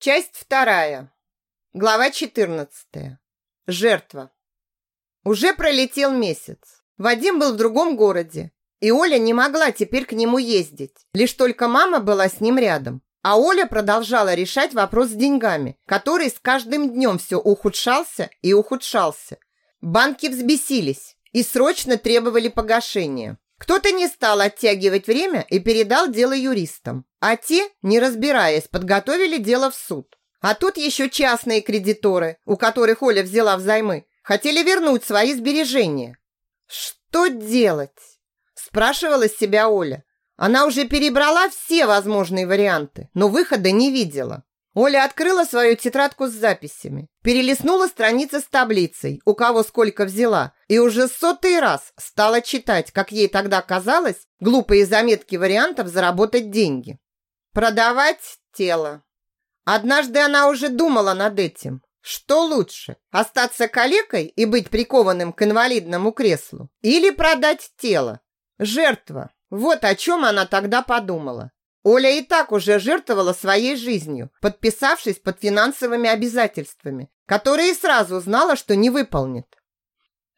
Часть вторая. Глава 14. Жертва. Уже пролетел месяц. Вадим был в другом городе, и Оля не могла теперь к нему ездить. Лишь только мама была с ним рядом. А Оля продолжала решать вопрос с деньгами, который с каждым днем все ухудшался и ухудшался. Банки взбесились и срочно требовали погашения. Кто-то не стал оттягивать время и передал дело юристам. А те, не разбираясь, подготовили дело в суд. А тут еще частные кредиторы, у которых Оля взяла взаймы, хотели вернуть свои сбережения. Что делать? Спрашивала себя Оля. Она уже перебрала все возможные варианты, но выхода не видела. Оля открыла свою тетрадку с записями, перелистнула страницы с таблицей, у кого сколько взяла, и уже сотый раз стала читать, как ей тогда казалось, глупые заметки вариантов заработать деньги. Продавать тело. Однажды она уже думала над этим. Что лучше, остаться калекой и быть прикованным к инвалидному креслу? Или продать тело? Жертва. Вот о чем она тогда подумала. Оля и так уже жертвовала своей жизнью, подписавшись под финансовыми обязательствами, которые сразу знала, что не выполнит.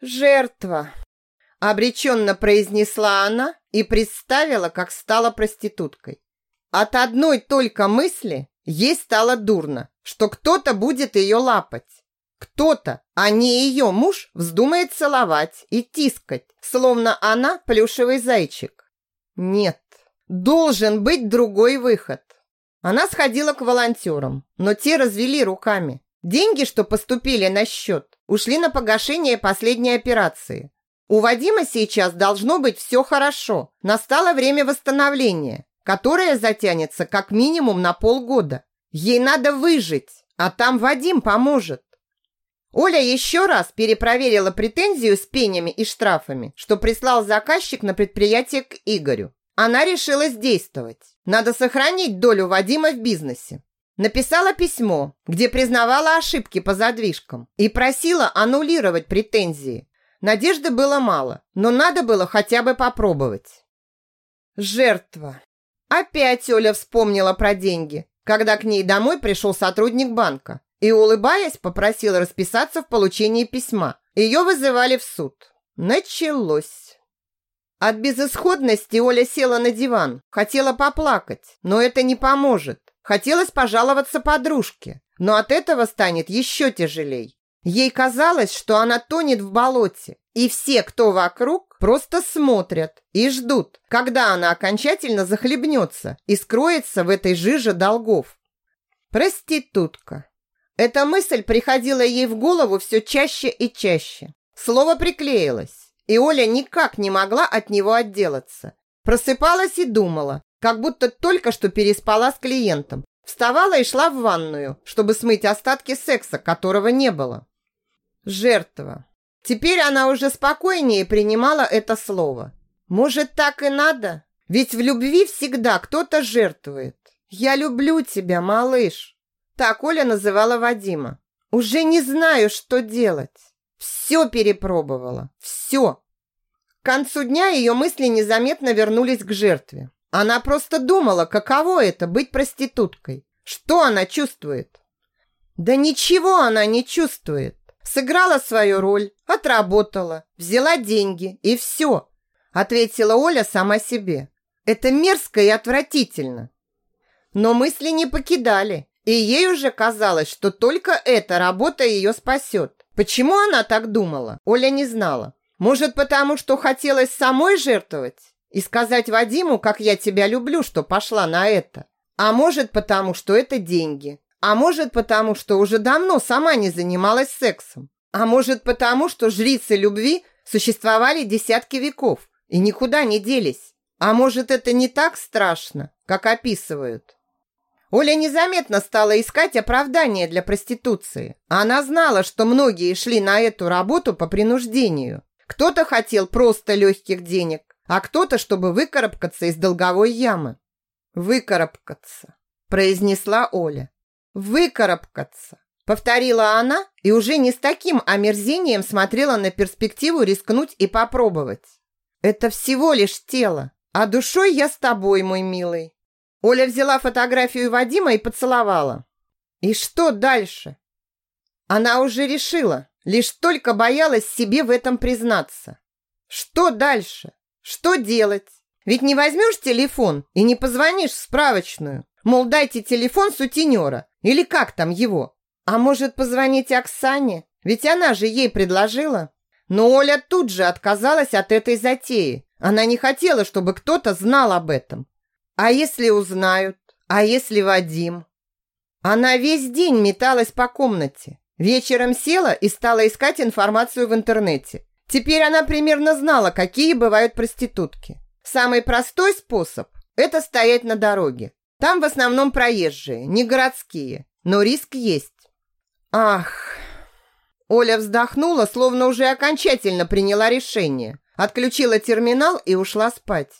«Жертва», – обреченно произнесла она и представила, как стала проституткой. От одной только мысли ей стало дурно, что кто-то будет ее лапать. Кто-то, а не ее муж, вздумает целовать и тискать, словно она плюшевый зайчик. Нет, должен быть другой выход. Она сходила к волонтерам, но те развели руками. Деньги, что поступили на счет, ушли на погашение последней операции. У Вадима сейчас должно быть все хорошо. Настало время восстановления которая затянется как минимум на полгода. Ей надо выжить, а там Вадим поможет. Оля еще раз перепроверила претензию с пенями и штрафами, что прислал заказчик на предприятие к Игорю. Она решила действовать. Надо сохранить долю Вадима в бизнесе. Написала письмо, где признавала ошибки по задвижкам и просила аннулировать претензии. Надежды было мало, но надо было хотя бы попробовать. Жертва. Опять Оля вспомнила про деньги, когда к ней домой пришел сотрудник банка и, улыбаясь, попросил расписаться в получении письма. Ее вызывали в суд. Началось. От безысходности Оля села на диван, хотела поплакать, но это не поможет. Хотелось пожаловаться подружке, но от этого станет еще тяжелей. Ей казалось, что она тонет в болоте, и все, кто вокруг, просто смотрят и ждут, когда она окончательно захлебнется и скроется в этой жиже долгов. Проститутка. Эта мысль приходила ей в голову все чаще и чаще. Слово приклеилось, и Оля никак не могла от него отделаться. Просыпалась и думала, как будто только что переспала с клиентом. Вставала и шла в ванную, чтобы смыть остатки секса, которого не было. Жертва. Теперь она уже спокойнее принимала это слово. Может, так и надо? Ведь в любви всегда кто-то жертвует. «Я люблю тебя, малыш!» Так Оля называла Вадима. «Уже не знаю, что делать. Все перепробовала. Все!» К концу дня ее мысли незаметно вернулись к жертве. Она просто думала, каково это быть проституткой. Что она чувствует? Да ничего она не чувствует. Сыграла свою роль, отработала, взяла деньги и все. Ответила Оля сама себе. Это мерзко и отвратительно. Но мысли не покидали, и ей уже казалось, что только эта работа ее спасет. Почему она так думала, Оля не знала. Может, потому что хотелось самой жертвовать и сказать Вадиму, как я тебя люблю, что пошла на это. А может, потому что это деньги. А может, потому что уже давно сама не занималась сексом. А может, потому что жрицы любви существовали десятки веков и никуда не делись. А может, это не так страшно, как описывают. Оля незаметно стала искать оправдание для проституции. Она знала, что многие шли на эту работу по принуждению. Кто-то хотел просто легких денег, а кто-то, чтобы выкарабкаться из долговой ямы. «Выкарабкаться», – произнесла Оля. Выкарабкаться. Повторила она и уже не с таким омерзением смотрела на перспективу рискнуть и попробовать. Это всего лишь тело, а душой я с тобой, мой милый. Оля взяла фотографию Вадима и поцеловала. И что дальше? Она уже решила, лишь только боялась себе в этом признаться. Что дальше? Что делать? Ведь не возьмешь телефон и не позвонишь в справочную. Мол, дайте телефон сутенера. Или как там его? А может, позвонить Оксане? Ведь она же ей предложила. Но Оля тут же отказалась от этой затеи. Она не хотела, чтобы кто-то знал об этом. А если узнают? А если Вадим? Она весь день металась по комнате. Вечером села и стала искать информацию в интернете. Теперь она примерно знала, какие бывают проститутки. Самый простой способ – это стоять на дороге. Там в основном проезжие, не городские, но риск есть. Ах, Оля вздохнула, словно уже окончательно приняла решение. Отключила терминал и ушла спать.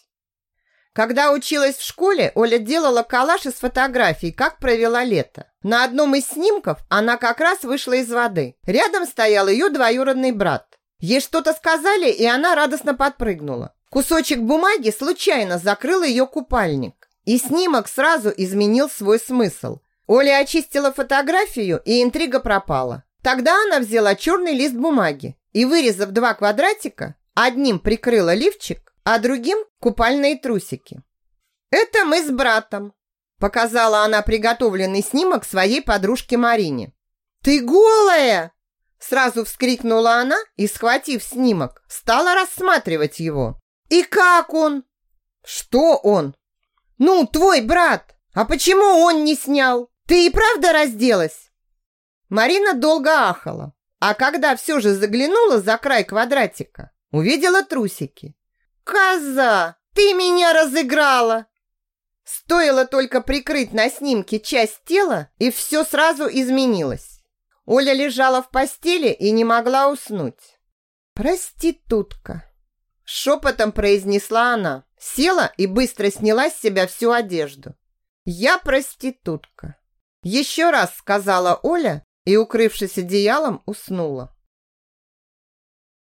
Когда училась в школе, Оля делала коллаж из фотографий, как провела лето. На одном из снимков она как раз вышла из воды. Рядом стоял ее двоюродный брат. Ей что-то сказали, и она радостно подпрыгнула. Кусочек бумаги случайно закрыл ее купальник. И снимок сразу изменил свой смысл. Оля очистила фотографию, и интрига пропала. Тогда она взяла черный лист бумаги и, вырезав два квадратика, одним прикрыла лифчик, а другим купальные трусики. «Это мы с братом», – показала она приготовленный снимок своей подружке Марине. «Ты голая!» Сразу вскрикнула она и, схватив снимок, стала рассматривать его. «И как он?» «Что он?» «Ну, твой брат! А почему он не снял? Ты и правда разделась?» Марина долго ахала, а когда все же заглянула за край квадратика, увидела трусики. «Коза, ты меня разыграла!» Стоило только прикрыть на снимке часть тела, и все сразу изменилось. Оля лежала в постели и не могла уснуть. «Проститутка!» Шепотом произнесла она, села и быстро сняла с себя всю одежду. «Я проститутка!» Еще раз сказала Оля и, укрывшись одеялом, уснула.